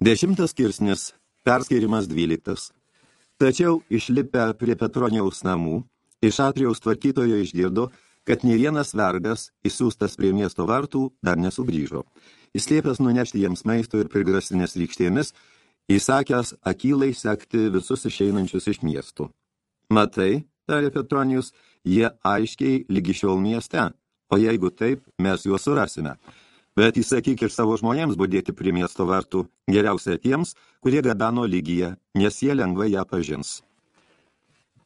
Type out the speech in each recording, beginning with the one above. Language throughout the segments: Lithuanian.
Dešimtas skirsnis, perskairimas dvyliktas. Tačiau išlipę prie Petronijaus namų, iš atrijaus tvarkytojo išgirdo, kad ne vienas vergas, įsiūstas prie miesto vartų, dar nesugrįžo. Įslėpęs nunešti jiems maisto ir prigrasinės rykštėmis, įsakęs akylai sekti visus išeinančius iš miestų. Matai, tarė Petronijus, jie aiškiai lygi šiol mieste, o jeigu taip, mes juos surasime. Bet įsakyk ir savo žmonėms būdėti prie miesto vartų, geriausia tiems, kurie gabeno lygiją, nes jie lengvai ją pažins.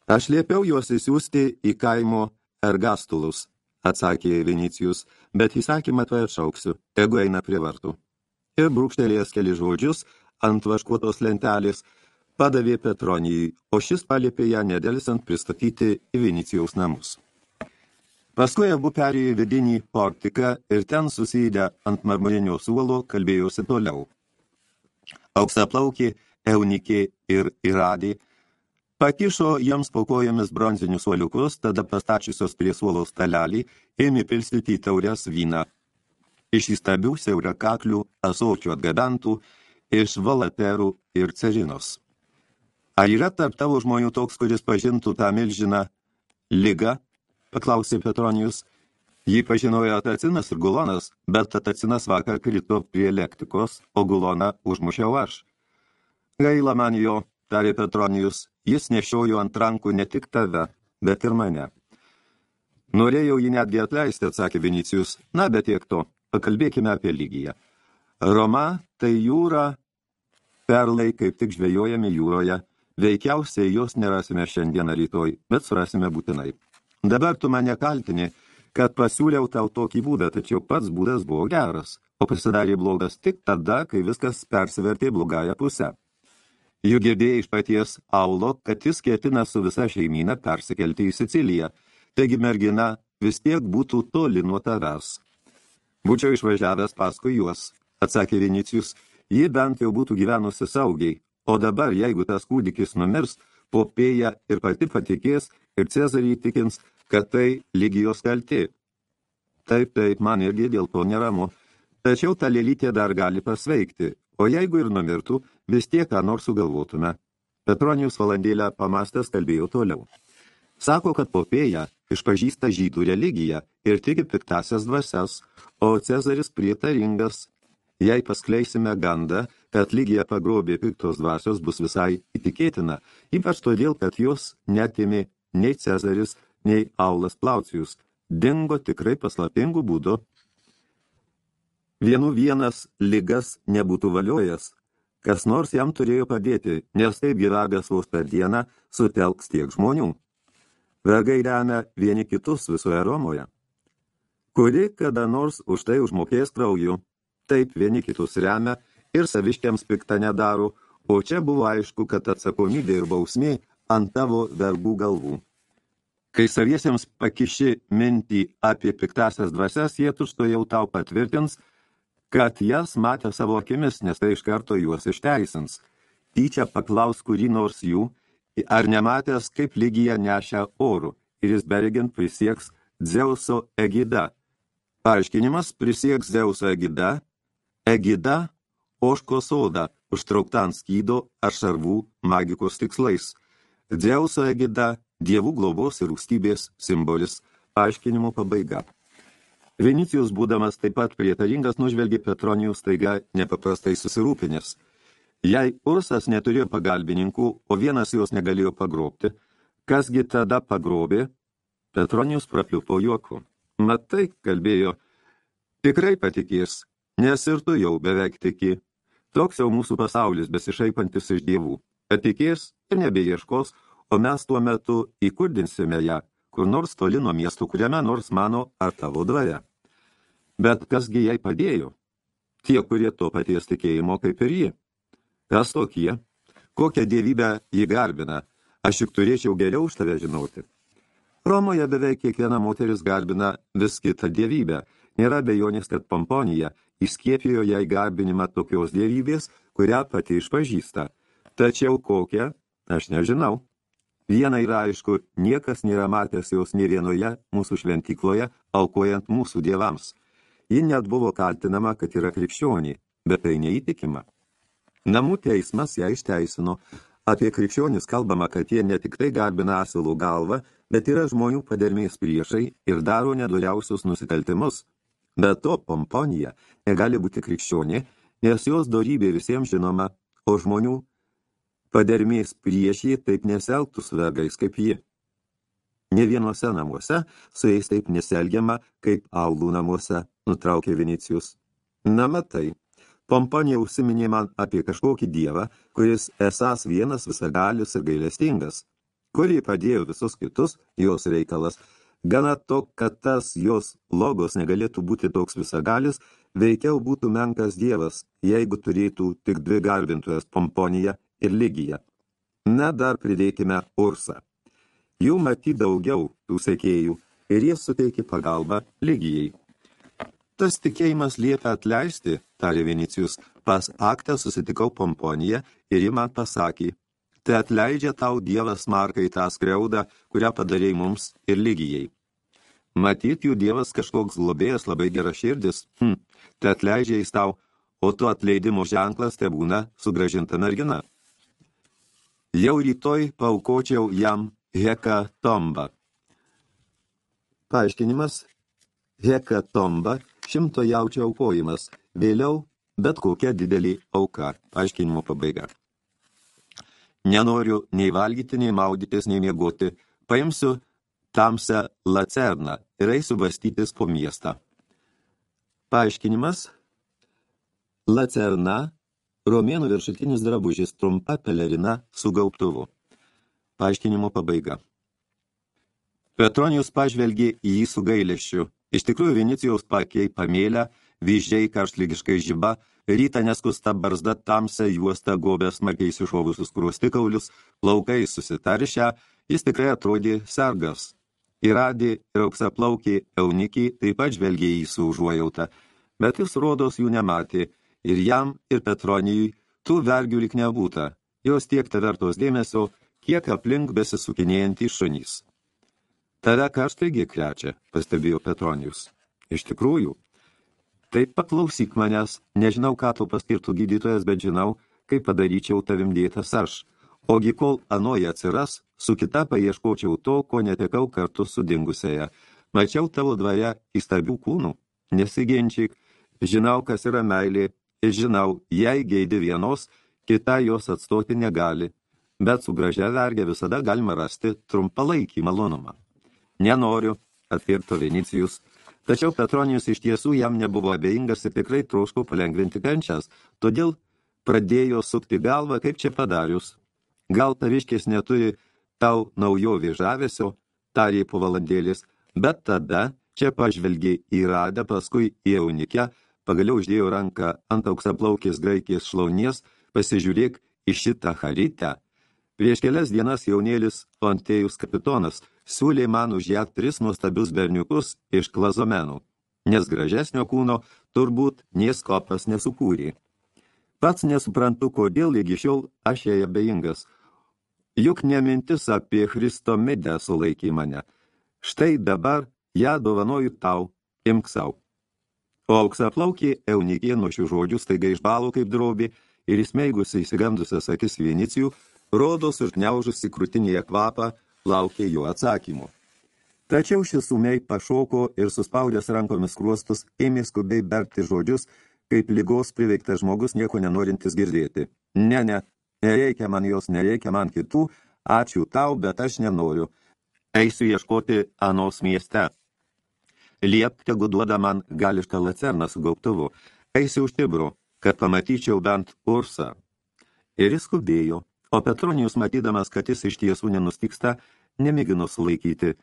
Aš liepiau juos įsiųsti į kaimo ergastulus, atsakė Vinicijus, bet įsakymą tuoj atšauksiu, jeigu eina prie vartų. Ir brūkštelėjęs keli žodžius ant vaškuotos lentelės, padavė Petronijai, o šis palėpė ją nedėlisant pristatyti į Vinicijaus namus. Paskui abu perėjo vidinį portiką ir ten susėdę ant marmurinio suolo kalbėjosi toliau. Auksaplaukė, eunikė ir iradė pakišo jiems po kojomis bronzinius suoliukus, tada pastačiusios prie suolo stalelį ėmė pilstyti į taurias vyną. Iš įstabių siaurakaklių asočių atgabentų, iš valaterų ir cerinos. Ar yra tarp tavo žmonių toks, kuris pažintų tą milžiną ligą, paklausė Petronijus. Jį pažinojo Atacinas ir Gulonas, bet Atacinas vakar krito prie lektikos, o Guloną užmušiau aš. Gaila man jo, tarė Petronijus, jis nešiojo ant rankų ne tik tave, bet ir mane. Norėjau jį netgi atleisti, atsakė Vinicijus. Na, bet tiek to, pakalbėkime apie lygiją. Roma tai jūra, perlai kaip tik žvejojame jūroje. Veikiausiai jos nerasime šiandieną rytoj, bet surasime būtinai. Dabar tu mane kaltini, kad pasiūliau tau tokį būdą, tačiau pats būdas buvo geras, o pasidarė blogas tik tada, kai viskas persivertė blogąją pusę. Juk girdėjai iš paties Aulo, kad jis ketina su visa šeimyna persikelti į Siciliją, taigi mergina vis tiek būtų toli nuo tavęs. Būčiau išvažiavęs paskui juos, atsakė Vinicijus, ji bent jau būtų gyvenusi saugiai, o dabar, jeigu tas kūdikis numirs, popėja ir pati patikės ir Cezarį įtikins, kad tai lygijos kalti. Taip, taip, man irgi dėl to neramu. Tačiau ta lėlytė dar gali pasveikti, o jeigu ir numirtų, vis tiek ką nors sugalvotume. Petronijus valandėlę pamastęs kalbėjo toliau. Sako, kad popėja išpažįsta žydų religiją ir tiki piktasias dvasias, o Cezaris prietaringas. Jei paskleisime gandą, kad lygija pagrobė piktos dvasios bus visai įtikėtina, ypač todėl, kad jos netėmė nei Cezaris, nei Aulas Plaucijus, dingo tikrai paslapingų būdų. Vienu vienas lygas nebūtų valiojęs, kas nors jam turėjo padėti, nes taip gyvavęs vos per dieną sutelks tiek žmonių. Vergai remia vieni kitus visoje Romoje. Kuri kada nors už tai užmokės krauju, taip vieni kitus remia ir saviškiams piktą nedaro, o čia buvo aišku, kad atsakomybė ir bausmė ant tavo vergų galvų. Kai saviesiems pakiši mintį apie piktasias dvasias, jie tušto jau tau patvirtins, kad jas matė savo akimis, nes tai iš karto juos išteisins. Tyčia paklaus kurį nors jų, ar nematęs, kaip lygija nešia orų, ir jis beregint prisieks Dzeuso egida. Paaiškinimas prisieks Dzeuso egida, egida oško soda, užtraukta ant skydo ar šarvų magikos tikslais. Dzeuso egida dievų globos ir rūstybės simbolis, aiškinimo pabaiga. Vinicijus, būdamas taip pat prietaringas, nužvelgė Petronijų staiga nepaprastai susirūpinęs. Jei Ursas neturėjo pagalbininkų, o vienas jos negalėjo pagrobti, kasgi tada pagrobė, Petronijus prapliupo juoku. Matai, kalbėjo, tikrai patikės, nes ir tu jau beveik tiki. Toks jau mūsų pasaulis besišaipantis iš dievų. Patikės ir nebeieškos, o mes tuo metu įkurdinsime ją, kur nors toli nuo miestų, kuriame nors mano ar tavo dvare. Bet kasgi jai padėjo? Tie, kurie to paties tikėjimo kaip ir ji. Kas tokie? Kokią dievybę jį garbina? Aš juk turėčiau geriau už tave žinoti. Romoje beveik kiekviena moteris garbina vis kitą dievybę. Nėra bejonės, kad Pomponija įskiepijo jai garbinimą tokios dievybės, kurią pati išpažįsta. Tačiau kokią, aš nežinau. Viena yra aišku, niekas nėra matęs jos nei vienoje mūsų šventykloje, aukojant mūsų dievams. Ji net buvo kaltinama, kad yra krikščionį, bet tai neįtikima. Namų teismas ją išteisino. Apie krikščionis kalbama, kad jie ne tik tai garbina asilų galvą, bet yra žmonių padermės priešai ir daro nedoriausius nusikaltimus. Be to, pomponija negali būti krikščionė, nes jos dorybė visiems žinoma, o žmonių padermės priešai taip neselgtų su vergais kaip ji. Ne vienuose namuose su jais taip neselgiama, kaip aulų namuose, nutraukė Vinicijus. Na matai, Pomponija užsiminė man apie kažkokį dievą, kuris esas vienas visagalis ir gailestingas. Kurį padėjo visus kitus, jos reikalas. Gana to, kad tas jos logos negalėtų būti toks visagalis, veikiau būtų menkas dievas, jeigu turėtų tik dvi garbintojas Pomponiją ir Ligiją. Na, dar pridėkime Ursą. Jų matyti daugiau tų sekėjų ir jie suteikė pagalbą Ligijai. Tas tikėjimas liepia atleisti, tarė Vinicijus, pas aktą susitikau pomponiją ir ji man pasakė, tai atleidžia tau dievas markai tą skriaudą, kurią padarėjai mums ir lygijai. Matyt, jų dievas kažkoks globėjas labai gera širdis, hm, tai atleidžia jis tau, o tu atleidimo ženklas te būna sugražinta mergina. Jau rytoj paukočiau jam hekatombą. Paaiškinimas hekatomba šimto jaučio aukojimas, vėliau bet kokia didelį auka, aiškinimo pabaiga. Nenoriu nei valgyti, nei maudytis, nei miegoti, paimsiu tamsią lacerną ir eisiu bastytis po miestą. Paaiškinimas Lacerna – romėnų viršutinis drabužis, trumpa pelerina su gaubtuvu. Paaiškinimo pabaiga. Petronijus pažvelgė į jį su gailėščiu Iš tikrųjų, Vinicijaus pakiai pamėlę, vyždžiai karštlygiškai žyba, rytą neskusta barzda tamsia juosta gobė smarkiai iššovusius krustikaulius, plaukai susitaršę, jis tikrai atrodė sergas. Įradė ir auksaplaukį eunikį taip pat žvelgė į su užuojautą, bet jis rodos jų nematė, ir jam, ir Petronijui tų vergių lik nebūta, jos tiek vertos dėmesio, kiek aplink besisukinėjantys šunys. Tave karštaigi krečia, pastebėjo Petronijus. Iš tikrųjų. Taip paklausyk manęs, nežinau, ką tu paskirtų gydytojas, bet žinau, kaip padaryčiau tavim dėtas aš. Ogi kol anoje atsiras, su kita paieškočiau to, ko netekau kartu su dingusiaja. Mačiau tavo dvare įstabių kūnų. Nesiginčyk, žinau, kas yra meilė, ir žinau, jei geidi vienos, kita jos atstoti negali. Bet su gražia vergė visada galima rasti trumpalaikį malonumą. Nenoriu, atkirto Vinicijus. Tačiau Petronijus iš tiesų jam nebuvo abejingas ir tikrai troško palengvinti kančias, todėl pradėjo sukti galvą, kaip čia padarius. Gal taviškės neturi tau naujovė žavesio, tarė po valandėlis, bet tada čia pažvelgė į radę, paskui į eunikę, pagaliau uždėjo ranką ant auksaplaukės graikės šlaunies, pasižiūrėk į šitą haritę. Prieš kelias dienas jaunėlis Fontėjus kapitonas – siūlė man už ją tris nuostabius berniukus iš klazomenų, nes gražesnio kūno turbūt nieskopas nesukūrė. Pats nesuprantu, kodėl lygi šiol aš jai abejingas. Juk nemintis apie Christomidę sulaikė mane. Štai dabar ją dovanoju tau, imk savo. O auksaplaukė eunikė nuo šių žodžių staiga išbalo kaip drobė ir įsmeigusi įsigandusias akis Vinicijų, rodos užgniaužusi krūtinėje kvapą, laukė jo atsakymų. Tačiau šis sumiai pašoko ir suspaudęs rankomis kruostus ėmė skubiai bergti žodžius, kaip lygos priveiktas žmogus nieko nenorintis girdėti. Ne, ne, nereikia man jos, nereikia man kitų, ačiū tau, bet aš nenoriu. Eisiu ieškoti anos mieste. Liep, tegu duoda man gališką lacerną su gaubtuvu. Eisiu už Tibro, kad pamatyčiau bent Ursą. Ir jis skubėjo, o Petronijus, matydamas, kad jis iš tiesų nenustiksta, nemėgino sulaikyti.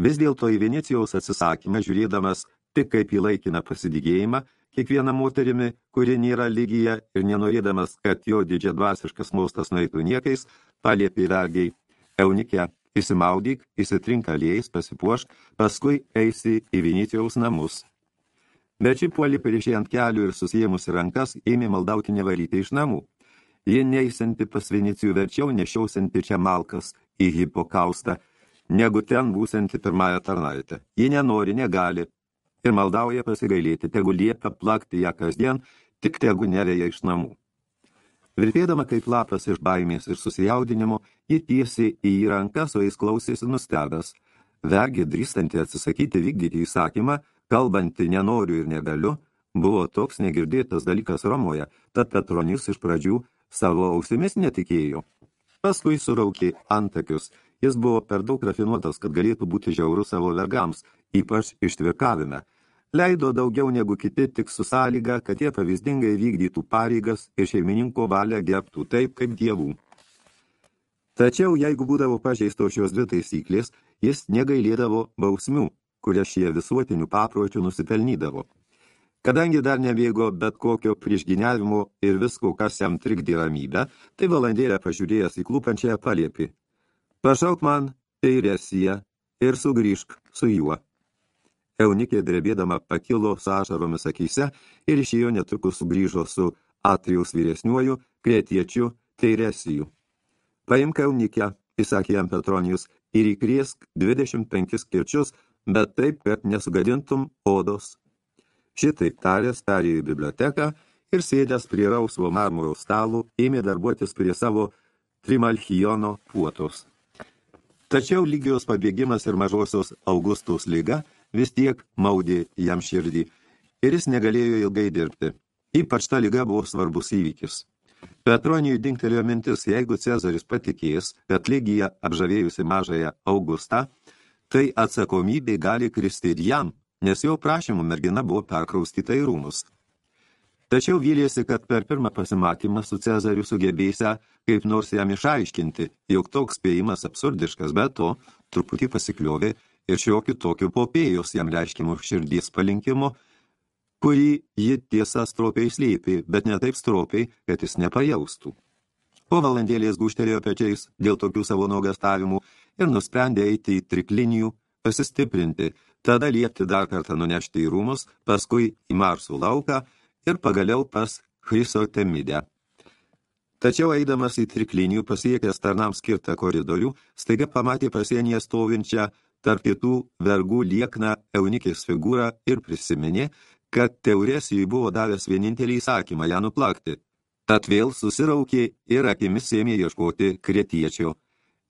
Vis dėlto į Venecijaus atsisakymą, žiūrėdamas tik kaip į laikiną pasidygėjimą, kiekvieną moterimi, kuri nėra lygija ir nenorėdamas, kad jo didžiadvasiškas maustas nueitų niekais, paliepė vergiai, eunikė, įsimaudyk, įsitrink aliejais, pasipuošk, paskui eisi į Venecijaus namus. Bet ši puolį prieš ant kelių ir susijėmusi rankas ėmė maldauti nevaryti iš namų. Ji neįsinti pas Vinicijų verčiau nešiausinti čia malkas į hipokaustą, negu ten būsianti pirmąją tarnaitę. Ji nenori, negali ir maldauja pasigailėti, tegu liepia plakti ją kasdien, tik tegu neveja iš namų. Virpėdama kaip lapas iš baimės ir susijaudinimo, ji tiesiai į jį rankas, o jis klausėsi nustebęs. Vergi drįstanti atsisakyti vykdyti įsakymą, kalbanti nenoriu ir negaliu, buvo toks negirdėtas dalykas Romoje, tad Petronius iš pradžių savo ausimis netikėjo. Paskui suraukė antakius. Jis buvo per daug rafinuotas, kad galėtų būti žiaurus savo vergams, ypač ištvirkavime. Leido daugiau negu kiti tik su sąlyga, kad jie pavyzdingai vykdytų pareigas ir šeimininko valią gerbtų taip, kaip dievų. Tačiau, jeigu būdavo pažeisto šios dvi taisyklės, jis negailėdavo bausmių, kurias šie visuotinių papročių nusipelnydavo. Kadangi dar nebėgo bet kokio priešginiavimo ir visko, kas jam trikdė ramybę, tai valandėlę pažiūrėjęs į klūpančiąją paliepi. Pašauk man teiresiją ir sugrįžk su juo. Eunikė drebėdama pakilo sąžaromis akyse ir išėjo netrukus sugrįžo su Atrijaus vyresniuoju kretiečiu teiresijų. Paimk Eunikę, įsakė jam Petronijus, ir įkriesk 25 kirčius, bet taip, kad nesugadintum odos Šitaip taręs perėjo į biblioteką ir sėdęs prie rausvo marmuro stalų ėmė darbuotis prie savo trimalchijono puotos. Tačiau lygijos pabėgimas ir mažosios Augustos lyga vis tiek maudė jam širdį ir jis negalėjo ilgai dirbti. Ypač ta lyga buvo svarbus įvykis. Petronijui dinktelėjo mintis, jeigu Cezaris patikės, kad lygija apžavėjusi mažąją Augustą, tai atsakomybė gali kristi ir jam, nes jo prašymų mergina buvo perkraustyta į rūmus. Tačiau vylėsi, kad per pirmą pasimatymą su Cezariu sugebėsia kaip nors jam išaiškinti, jog toks spėjimas absurdiškas, bet to truputį pasikliovė ir šiokių tokių popėjos jam reiškimų širdies palinkimo, kurį ji tiesa stropiai slėpė, bet ne taip stropiai, kad jis nepajaustų. Po valandėlės guštelėjo pečiais dėl tokių savo nuogastavimų ir nusprendė eiti į triklinijų, pasistiprinti, tada liepti dar kartą nunešti į rūmus, paskui į Marsų lauką ir pagaliau pas Chrysotemidę. Tačiau eidamas į triklinijų pasiekęs tarnams skirtą koridorių, staiga pamatė pasienyje stovinčią tarp kitų vergų liekną eunikės figūrą ir prisiminė, kad Teuresijui buvo davęs vienintelį įsakymą ją nuplakti. Tad vėl susiraukė ir akimis ėmė ieškoti kretiečio.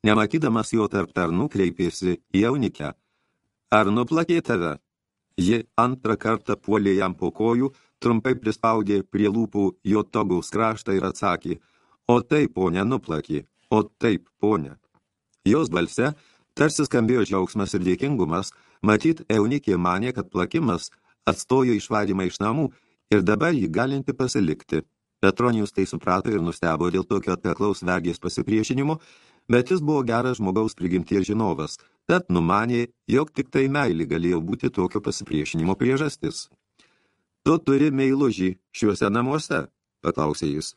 Nematydamas jo tarp tarnų kreipėsi į jaunikę. Ar nuplakė tave? Ji antrą kartą puolė jam po kojų, trumpai prispaudė prie lūpų jo togaus kraštą ir atsakė, o taip, ponė, nuplakė, o taip, ponė. Jos balse tarsi skambėjo džiaugsmas ir dėkingumas, matyt, Eunikė manė, kad plakimas atstojo išvarymą iš namų ir dabar jį galinti pasilikti. Petronijus tai suprato ir nustebo dėl tokio atkaklaus vergės pasipriešinimo, bet jis buvo geras žmogaus prigimties žinovas, tad numanė, jog tik tai meilė galėjo būti tokio pasipriešinimo priežastis. Tu turi meilužį šiuose namuose, paklausė jis.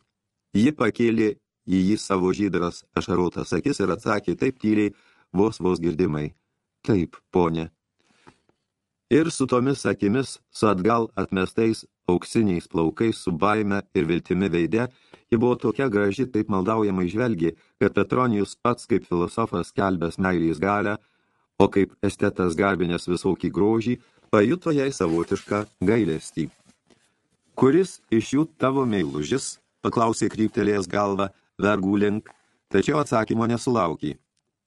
Ji pakėlė į jį savo žydras ašarotas akis ir atsakė taip tyliai, vos vos girdimai. Taip, ponė. Ir su tomis akimis, su atgal atmestais auksiniais plaukais, su baime ir viltimi veide, Ji buvo tokia graži, taip maldaujamai žvelgi, kad Petronijus pats kaip filosofas kelbęs meilės galę, o kaip estetas garbinės visokį grožį, pajuto jai savotišką gailestį. Kuris iš jų tavo meilužis, paklausė kryptelėjęs galvą, vergų link, tačiau atsakymo nesulaukė.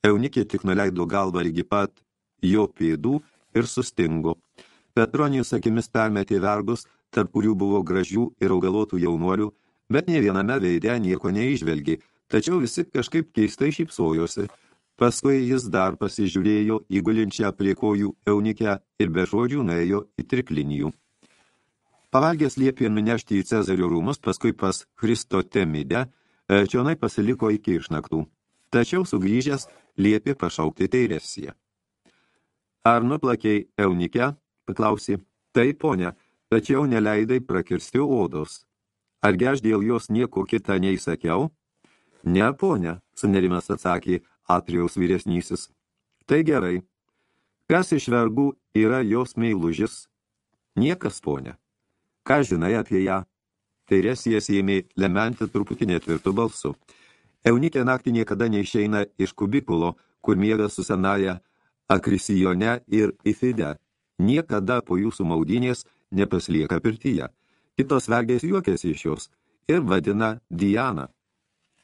Eunikė tik nuleido galvą lygi pat jo pėdų ir sustingo. Petronijus akimis permetė vergus, tarp kurių buvo gražių ir augalotų jaunuolių, bet ne viename veide nieko neižvelgi, tačiau visi kažkaip keistai šypsojosi. Paskui jis dar pasižiūrėjo į gulinčią prie kojų eunikę ir be žodžių nuėjo į triklinijų. Pavalgęs liepė nunešti į Cezario rūmus, paskui pas Christotemidę, e, čionai pasiliko iki išnaktų. Tačiau sugrįžęs liepė pašaukti teiresiją. Ar nuplakiai eunikę? paklausė. Tai, ponia, tačiau neleidai prakirsti odos. Argi aš dėl jos nieko kitą neįsakiau? Ne, ponia, sunerimas atsakė Atrijaus vyresnysis. Tai gerai. Kas iš vergų yra jos meilužis? Niekas, ponia. Ką žinai apie ją? Tai resijas ėmė lementi truputį netvirtų balsu. Eunikė naktį niekada neišeina iš kubikulo, kur miega su senaja Akrisijone ir Ifide. Niekada po jūsų maudinės nepaslieka pirtyje. Kitos vergės juokėsi iš jos ir vadina Diana,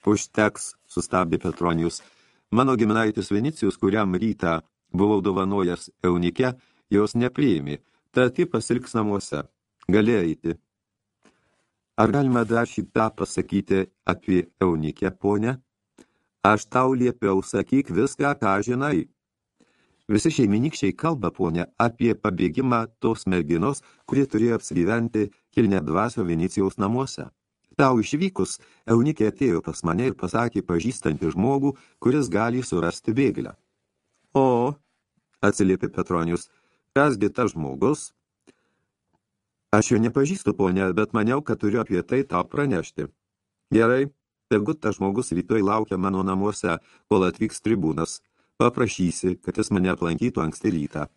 Užteks, sustabdė Petronijus. Mano giminaitis Venicijus, kuriam rytą buvau dovanojęs Eunike, jos nepriėmė, tad ji pasilgs namuose. Gali eiti. Ar galima dar šitą pasakyti apie Eunikę, ponę? Aš tau liepiau, sakyk viską, ką žinai. Visi šeiminykščiai kalba, ponė, apie pabėgimą tos merginos, kurie turėjo apsigyventi kilnę dvasio Venecijaus namuose. Tau išvykus, Eunikė atėjo pas mane ir pasakė pažįstantį žmogų, kuris gali surasti bėglę. O, atsiliepė Petronius, kasgi tas žmogus? Aš jo nepažįstu, ponė, bet maniau, kad turiu apie tai tau pranešti. Gerai, tegu tas žmogus rytoj laukia mano namuose, kol atvyks tribūnas. Paprašysi, kad jis mane aplankytų anksti rytą.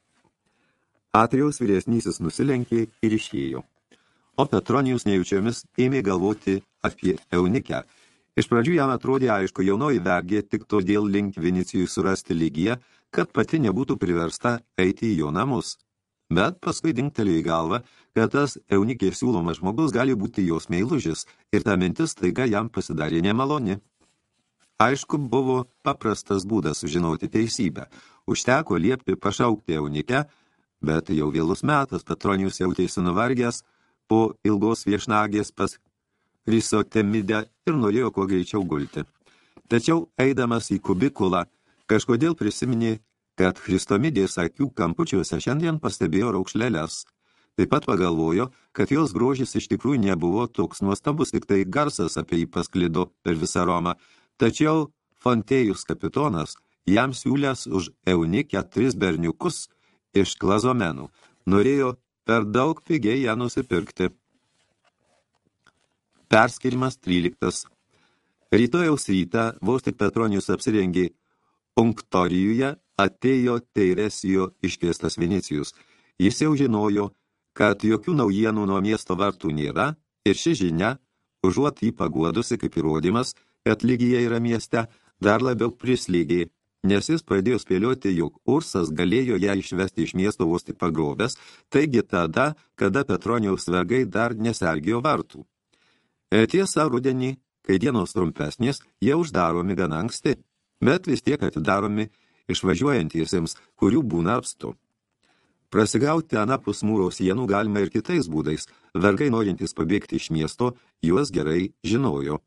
Atrijaus vyresnysis nusilenkė ir išėjo o Petronijus nejučiomis ėmė galvoti apie Eunikę. Iš pradžių jam atrodė aišku, jaunoji vergė tik todėl link Vinicijui surasti lygiją, kad pati nebūtų priversta eiti į jo namus. Bet paskui dingtelėjo į galvą, kad tas Eunikė siūlomas žmogus gali būti jos meilužis ir ta mintis taiga jam pasidarė nemaloni. Aišku, buvo paprastas būdas sužinoti teisybę. Užteko liepti pašaukti Eunikę, bet jau vėlus metas Petronijus jautėsi nuvargęs, po ilgos viešnagės pas Risotemidę ir norėjo kuo greičiau gulti. Tačiau, eidamas į kubikulą, kažkodėl prisiminė, kad Christomidės akių kampučiuose šiandien pastebėjo raukšlelės. Taip pat pagalvojo, kad jos grožis iš tikrųjų nebuvo toks nuostabus, tik tai garsas apie jį pasklido per visą Romą. Tačiau Fontėjus kapitonas jam siūlęs už Eunikę tris berniukus iš klazomenų. Norėjo per daug pigiai ją nusipirkti. Perskirimas 13. Rytojaus rytą, vos tik Petronijus apsirengė Unktorijuje, atėjo Teiresijo iškviestas Venecijus. Jis jau žinojo, kad jokių naujienų nuo miesto vartų nėra, ir ši žinia, užuot jį paguodusi kaip įrodymas, kad lygija yra mieste, dar labiau prislygė nes jis pradėjo spėlioti, jog Ursas galėjo ją išvesti iš miesto vos tik pagrobęs, taigi tada, kada Petronijaus vergai dar nesergijo vartų. E, tiesa, rudenį, kai dienos trumpesnės, jie uždaromi gana anksti, bet vis tiek atidaromi išvažiuojantiesiems, kurių būna apstu. Prasigauti anapus mūro sienų galima ir kitais būdais, vergai norintys pabėgti iš miesto, juos gerai žinojo.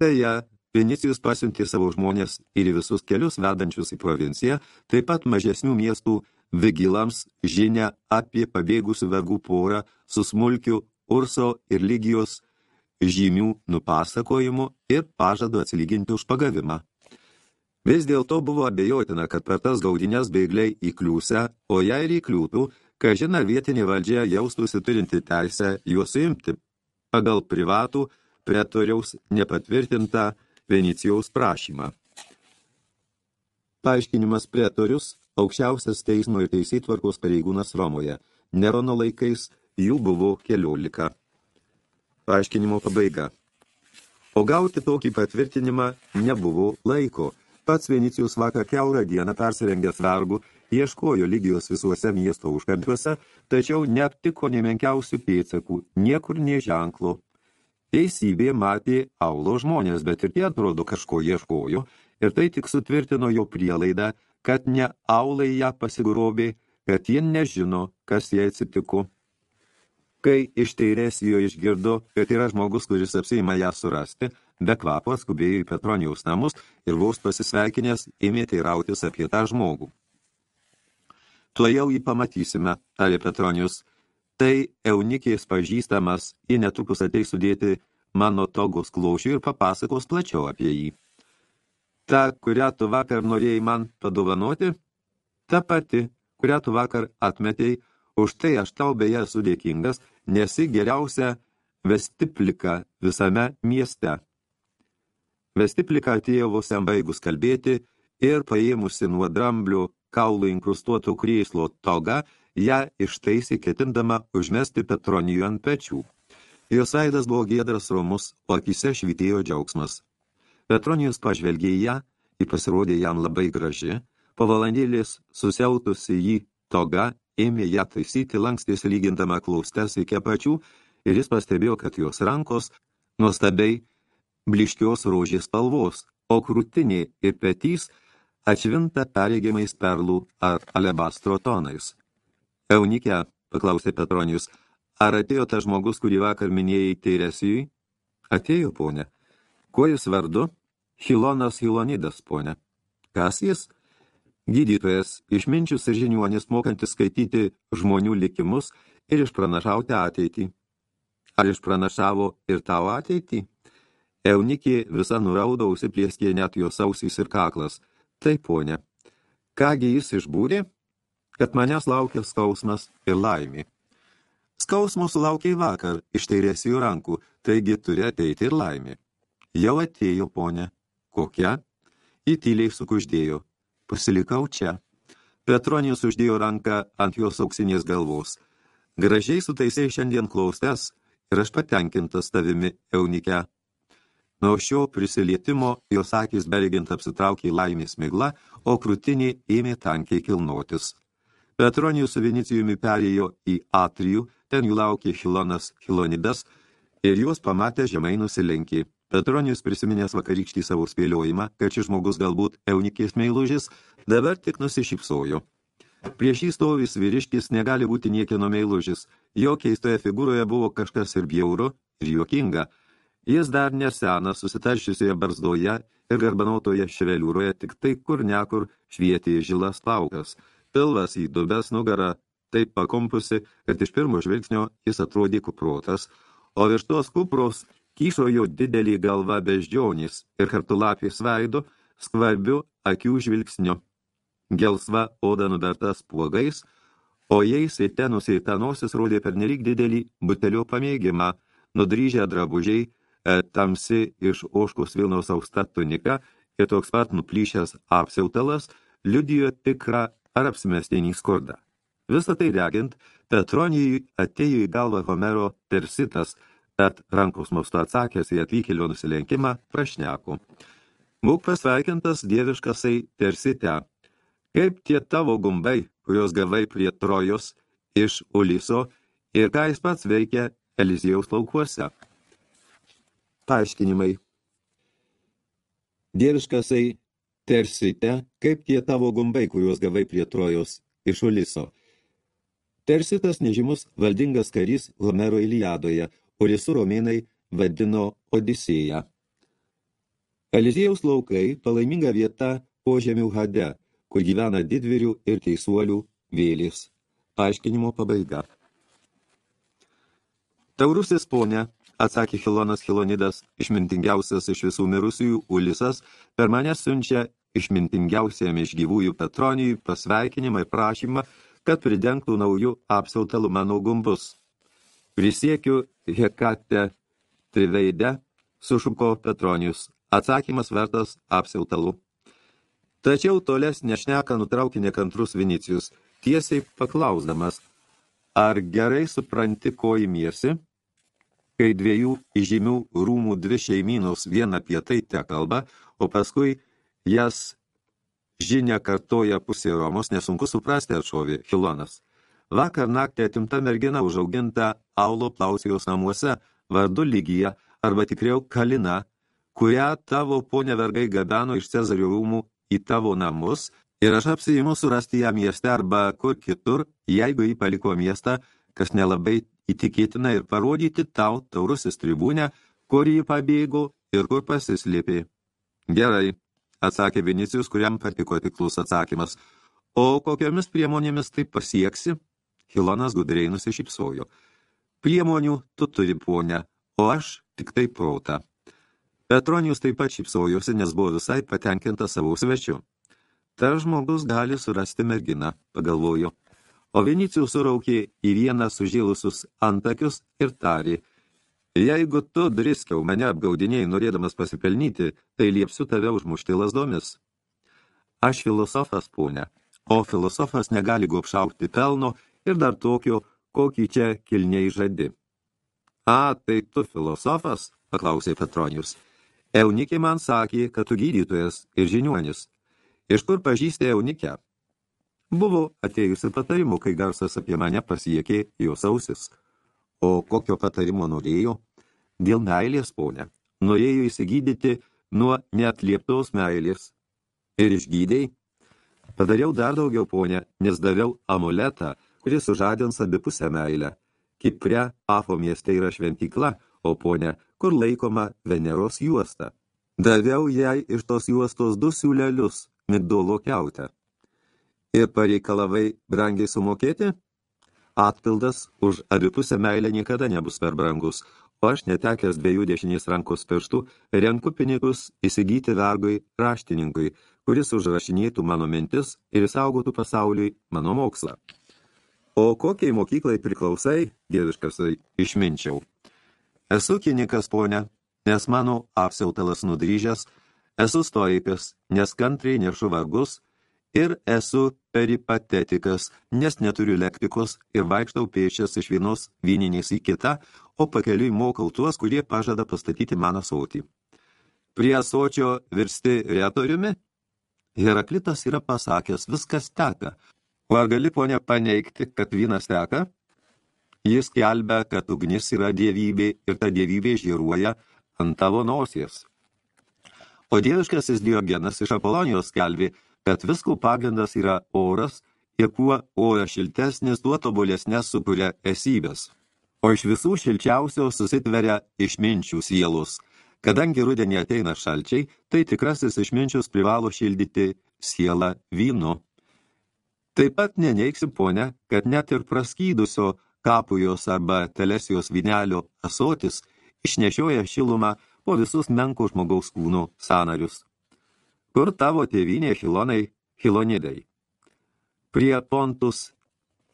Beje, Vinicijus pasiuntė savo žmonės ir visus kelius vedančius į provinciją, taip pat mažesnių miestų vigilams žinia apie pabėgusių vergų porą su smulkiu Urso ir Lygijos žymių nupasakojimu ir pažadu atsilyginti už pagavimą. Vis dėlto buvo abejotina, kad per tas gaudinės bėgliai įkliūse, o jei ir įkliūtų, kažin ar vietinė valdžia jaustųsi turinti teisę juos suimti pagal privatų pretoriaus nepatvirtintą Venicijaus prašymą. Paaiškinimas pretorius – aukščiausias teismo ir teisėtvarkos pareigūnas Romoje. Nerono laikais jų buvo keliolika. Paaiškinimo pabaiga. O gauti tokį patvirtinimą nebuvo laiko. Pats Venicijus vakar keurą dieną persirengęs vergų, ieškojo lygijos visuose miesto užkampiuose, tačiau neaptiko nemenkiausių pėdsakų, niekur nie ženklo, Teisybė matė aulo žmonės, bet ir tie atrodo kažko ieškojo, ir tai tik sutvirtino jo prielaidą, kad ne aulai ją pasigrobė, kad jie nežino, kas jai atsitiko. Kai iš teiresijo išgirdo, kad yra žmogus, kuris apsima ją surasti, be kvapo skubėjo į Petronijaus namus ir vos pasisveikinęs ėmė teirautis apie tą žmogų. Tuo jau jį pamatysime, tarė Petronijus, Tai eunikės pažįstamas, ji netrukus ateis sudėti mano togos klaušių ir papasakos plačiau apie jį. Ta, kurią tu vakar norėjai man padovanoti, ta pati, kurią tu vakar atmetėjai, už tai aš tau beje esu dėkingas, nesi geriausia vestiplika visame mieste. Vestiplika atėjo vos jam baigus kalbėti ir paėmusi nuo dramblių kaulų inkrustuotų krėslo togą, ją ištaisė ketindama užmesti Petronijų ant pečių. Jos veidas buvo giedras romus, o akise švitėjo džiaugsmas. Petronijus pažvelgė į ją, ji pasirodė jam labai graži, po valandėlės susiautusi jį toga, ėmė ją taisyti, lankstės lygindama klaustes iki pačių, ir jis pastebėjo, kad jos rankos nuostabiai bliškios rožės spalvos, o krūtinė ir petys atšvinta perėgimais perlų ar alebastro tonais. Eunikė, paklausė Petronijus, ar atėjo tas žmogus, kurį vakar minėjai Teiresijui? Atėjo, ponė. Kuo jis vardu? Hilonas Hilonidas, ponė. Kas jis? Gydytojas, išminčius ir žiniuonis, mokantis skaityti žmonių likimus ir išpranašauti ateitį. Ar išpranašavo ir tavo ateitį? Eunikė visa nuraudo, užsiplieskė net jos ausys ir kaklas. Tai, ponė, kągi jis išbūrė? Kad manęs laukia skausmas ir laimė. Skausmo sulaukiai vakar iš teirėsijų rankų, taigi turi ateiti ir laimė. Jau atėjo, ponė. Kokia? Įtyliai sukuždėjo. Pasilikau čia. Petronijus uždėjo ranką ant jos auksinės galvos. Gražiai sutaisai šiandien klaustes ir aš patenkintas tavimi, Eunike. Nuo šio prisilietimo jos akis belgint apsitraukė laimės migla, o krūtinė ėmė tankiai kilnotis. Petronijus su Vinicijumi perėjo į Atrijų, ten jų laukė Hilonas Hilonidas ir juos pamatę žemai nusilenkė. Petronijus prisiminęs vakarykštį savo spėliojimą, kad šis žmogus galbūt eunikės meilužis, dabar tik nusišypsojo. Prieš jį stovis vyriškis negali būti niekieno meilužis. Jo keistoje figūroje buvo kažkas ir bjauru, ir juokinga. Jis dar nesenas, susitaršiusioje barzdoje ir garbanotoje šveliūroje, tik tai kur nekur švietė žilas plaukas. Pilvas į dubes nugarą taip pakompusi, kad iš pirmo žvilgsnio jis atrodė kuprotas, o virš tos kupros kyšo jo didelį galva beždžionys ir kartu lapės veidu skvarbiu akių žvilgsniu gelsva oda nuberta spuogais, o jais į tenus į tanosis rodė per nelik didelį butelio pamėgimą, nudryžę drabužiai, tamsi iš oškos Vilnos austa tunika ir toks pat nuplyšęs apsiautalas liudijo tikrą ar apsimestinį skurdą. Visą tai regint, Petronijui atėjo į galvą Homero Tersitas, bet rankos mostu atsakęs į atvykėlio nusilenkimą prašneko. Būk pasveikintas dieviškasai Tersite, Kaip tie tavo gumbai, kurios gavai prie Trojos iš Uliso ir ką jis pats veikia Eliziejaus laukuose? Paaiškinimai. Dieviškasai tersite, kaip tie tavo gumbai, kuriuos gavai prie Trojos iš Uliso. Tersitas nežymus valdingas karys Homero Iliadoje, Ulisu romėnai vadino Odisėją. Eliziejaus laukai palaiminga vieta požemių hade – kur gyvena didvirių ir teisuolių vėlės. Paaiškinimo pabaiga. Taurusis ponė, atsakė Hilonas Hilonidas, išmintingiausias iš visų mirusiųjų Ulisas, per mane siunčia išmintingiausiam iš gyvųjų Petronijui pasveikinimą ir prašymą, kad pridengtų naujų apsautalų mano gumbus. Prisiekiu Hekate triveidę, sušuko Petronijus. Atsakymas vertas apsautalų. Tačiau tolesnė šneka nutraukė nekantrus Vinicijus, tiesiai paklausdamas, ar gerai supranti, ko imiesi? Kai dviejų įžymių rūmų dvi šeimynos vieną apie tai te kalba, o paskui jas žinia kartoja pusė Romos, nesunku suprasti atšovė Hilonas. Vakar naktį atimta mergina užauginta Aulo Plausijos namuose, vardu Lygija, arba tikriau Kalina, kurią tavo ponė vergai gabeno iš Cezario rūmų į tavo namus ir aš apsijimu surasti ją mieste arba kur kitur, jeigu jį paliko miestą, kas nelabai įtikėtina ir parodyti tau, taurusis tribūnę, kur jį pabėgo ir kur pasislėpė. Gerai, atsakė Vinicijus, kuriam patiko tiklus atsakymas. O kokiomis priemonėmis tai pasieksi? Hilonas gudriai nusišypsojo. Priemonių tu turi, ponia, o aš tik tai protą. Petronijus taip pat šypsojosi, nes buvo visai patenkinta savo svečiu. Ta žmogus gali surasti merginą, pagalvojo. O Vinicijus suraukė į vieną sužėlusius antakius ir tarė, jeigu tu driskiau mane apgaudinėjai norėdamas pasipelnyti, tai liepsiu tave užmušti lasdomis. Aš filosofas, ponė, o filosofas negali gopšaukti pelno ir dar tokio, kokį čia kilniai žadi. A, tai tu filosofas, paklausė Petronijus. Eunikė man sakė, kad tu gydytojas ir žiniuonis. Iš kur pažįstė Eunikę? Buvo atėjusi patarimų, kai garsas apie mane pasiekė jos ausis. O kokio patarimo norėjo? Dėl meilės, ponė. norėjo įsigydyti nuo neatlieptos meilės. Ir išgydėjai? Padariau dar daugiau, ponė, nes daviau amuletą, kuris sužadins abipusę meilę. Kipre Afo mieste yra šventykla, o ponė, kur laikoma Veneros juosta. Daviau jai iš tos juostos du siūlelius, migdolo keutę. Ir pareikalavai brangiai sumokėti? Atpildas už abipusę meilę niekada nebus per brangus, o aš netekęs dviejų dešinės rankos pirštų renku pinigus įsigyti vergui raštininkui, kuris užrašinėtų mano mintis ir saugotų pasauliui mano mokslą. O kokiai mokyklai priklausai, dieviškas išminčiau? Esu kinikas, ponia, nes mano apsiautalas nudryžęs, esu stoikas, nes kantriai nešu vargus, ir esu peripatetikas, nes neturiu lektikos ir vaikštau pėšęs iš vienos vyninės į kitą, o pakeliui mokau tuos, kurie pažada pastatyti mano sotį. Prie sočio virsti retoriumi? Heraklitas yra pasakęs, viskas teka. O ar gali, ponia, paneigti, kad vynas teka? Jis kelbia, kad ugnis yra dievybė ir ta dievybė žiruoja ant tavo nosies. O dieviškasis Diogenas iš Apolonijos skelbė, kad visko pagrindas yra oras ir kuo oras šiltesnis, tuo tobulesnės sukuria esybės. O iš visų šilčiausio susitveria išminčių sielus. Kadangi rudenį ateina šalčiai, tai tikrasis išminčius privalo šildyti sielą vynu. Taip pat neneiksim, ponia, kad net ir praskydusio kapujos arba telesijos vinelio asotis išnešioja šilumą po visus menko žmogaus kūno sanarius. Kur tavo tėvynė Hilonai, Hilonidai? Prie Pontus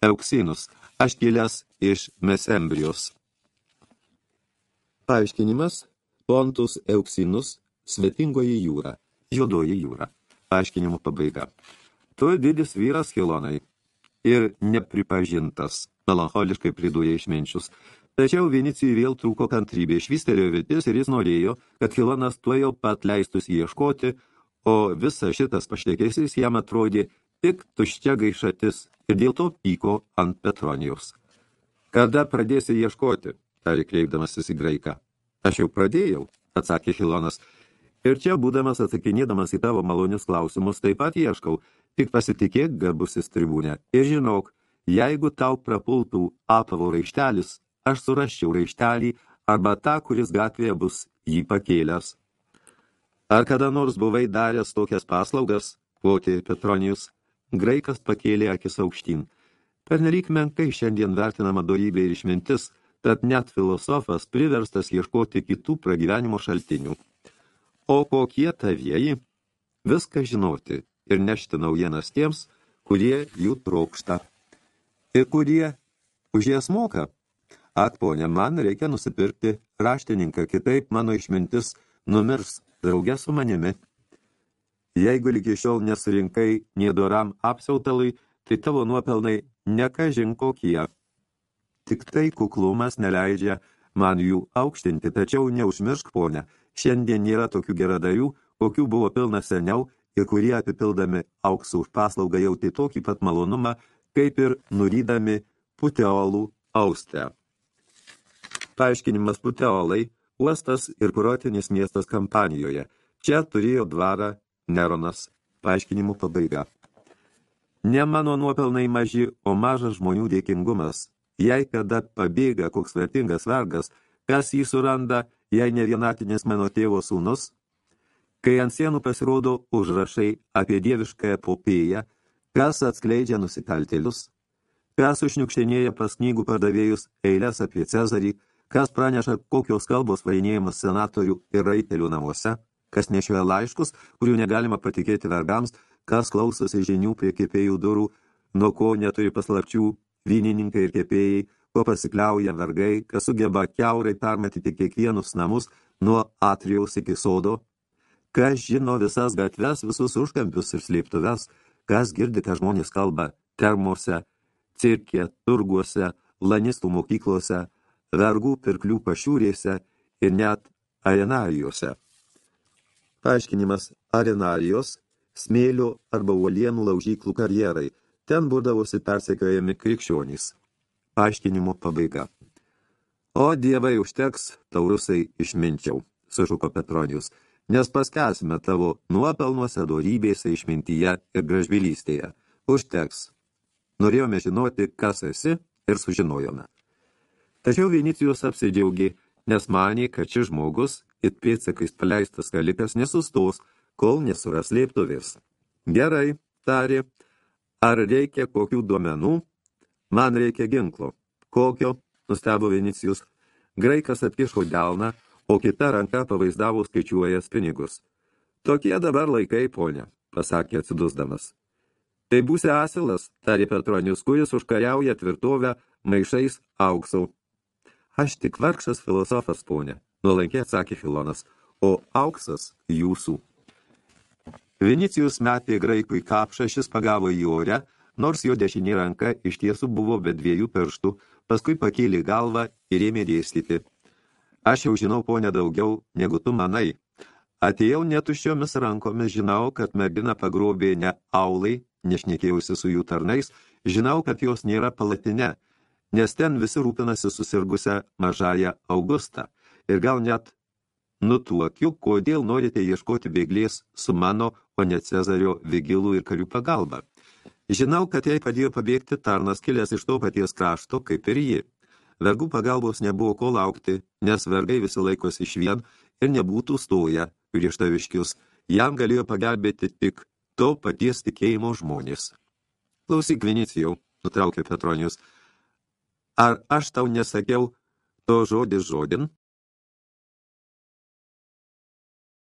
Euksinus, aš kilęs iš Mesembrijos. Paaiškinimas Pontus Euksinus, svetingoji jūra, juodoji jūra. Paaiškinimo pabaiga. Tu didis vyras Hilonai ir nepripažintas, melancholiškai pridūja išminčius. Tačiau Vinicijui vėl trūko kantrybė, švystelėjo viltis ir jis norėjo, kad Hilonas tuo jau pat leistųsi ieškoti, o visas šitas pašnekėsis jam atrodė tik tuščia gaišatis ir dėl to pyko ant Petronijos. Kada pradėsi ieškoti, tarė kreipdamasis į graiką. Aš jau pradėjau, atsakė Hilonas. Ir čia, būdamas atsakinėdamas į tavo malonius klausimus, taip pat ieškau, tik pasitikėk garbusis tribūnė. Ir žinok, jeigu tau prapultų apavo raištelis, aš suraščiau raištelį arba tą, kuris gatvėje bus jį pakėlęs. Ar kada nors buvai daręs tokias paslaugas, kvotė Petronijus, graikas pakėlė akis aukštyn. Pernelyg menkai šiandien vertinama dorybė ir išmintis, tad net filosofas priverstas ieškoti kitų pragyvenimo šaltinių. O kokie tavieji? Viską žinoti ir nešti naujienas tiems, kurie jų trokšta. Ir kurie už jas moka. Atponė, man reikia nusipirkti raštininką, kitaip mano išmintis numirs draugė su manimi. Jeigu lygi šiol nesurinkai niedoram apsiautalui, tai tavo nuopelnai nekažin kokie. Tik tai kuklumas neleidžia man jų aukštinti, tačiau neužmiršk, ponė, šiandien nėra tokių geradarių, kokių buvo pilna seniau ir kurie apipildami auksų už paslaugą jauti tokį pat malonumą, kaip ir nurydami puteolų austę. Paaiškinimas puteolai – uostas ir kurortinis miestas kampanijoje. Čia turėjo dvarą Neronas. Paaiškinimų pabaiga. Ne mano nuopelnai maži, o mažas žmonių dėkingumas. Jei kada pabėga koks vertingas vergas, kas jį suranda, jei ne vienatinis mano tėvo sūnus? Kai ant sienų pasirodo užrašai apie dievišką epopėją, kas atskleidžia nusikaltėlius? Kas užniukštinėja pas knygų pardavėjus eilės apie Cezarį, kas praneša, kokios kalbos varinėjimas senatorių ir raitelių namuose, kas nešioja laiškus, kurių negalima patikėti vergams, kas klausosi žinių prie kepėjų durų, nuo ko neturi paslapčių vynininkai ir kepėjai, ko pasikliauja vergai, kas sugeba keurai permatyti kiekvienus namus nuo atrijaus iki sodo, kas žino visas gatves, visus užkampius ir slėptuves, kas girdi, ką žmonės kalba termose, cirke, turguose, lanistų mokyklose, vergų pirklių pašiūrėse ir net arenarijose. Paaiškinimas arenarijos – smėlio arba uolienų laužyklų karjerai. Ten būdavosi persekiojami krikščionys. Paaiškinimo pabaiga. O dievai užteks, taurusai išminčiau. sušuko Petronijus, nes paskesime tavo nuopelnuose, dorybėse, išmintyje ir gražvilystėje. Užteks. Norėjome žinoti, kas esi ir sužinojome. Tačiau Vinicijus apsidžiaugė, nes manė, kad šis žmogus, it pėtsakais paleistas kalikas, nesustos, kol nesuras lėptuvės. Gerai, tarė, ar reikia kokių duomenų? Man reikia ginklo. Kokio? Nustebo Vinicijus. Graikas atkišo delną, o kita ranka pavaizdavo skaičiuojas pinigus. Tokie dabar laikai, ponė, pasakė atsidusdamas. Tai būsi asilas, tarė Petronius, kuris užkariauja tvirtovę maišais auksau. Aš tik vargšas filosofas, ponė, nuolankiai atsakė Filonas, o auksas jūsų. Vinicijus metė graikui kapšą, šis pagavo į orę, nors jo dešinė ranka iš tiesų buvo be dviejų pirštų, paskui pakėlė galvą ir ėmė dėstyti. Aš jau žinau, ponė, daugiau, negu tu manai. Atėjau netuščiomis rankomis, žinau, kad mergina pagrobė ne aulai, nešnekėjusi su jų tarnais, žinau, kad jos nėra palatine, nes ten visi rūpinasi susirgusią mažąją Augustą. Ir gal net nutuokiu, kodėl norite ieškoti bėglės su mano, o ne Cezario vigilų ir karių pagalba. Žinau, kad jai padėjo pabėgti tarnas kilęs iš to paties krašto, kaip ir ji. Vergų pagalbos nebuvo ko laukti, nes vergai visi laikosi iš vien ir nebūtų stoję prieš taviškius. Jam galėjo pagelbėti tik to paties tikėjimo žmonės. Klausyk, Vinicijau, nutraukė Petronijus. Ar aš tau nesakiau to žodis žodin?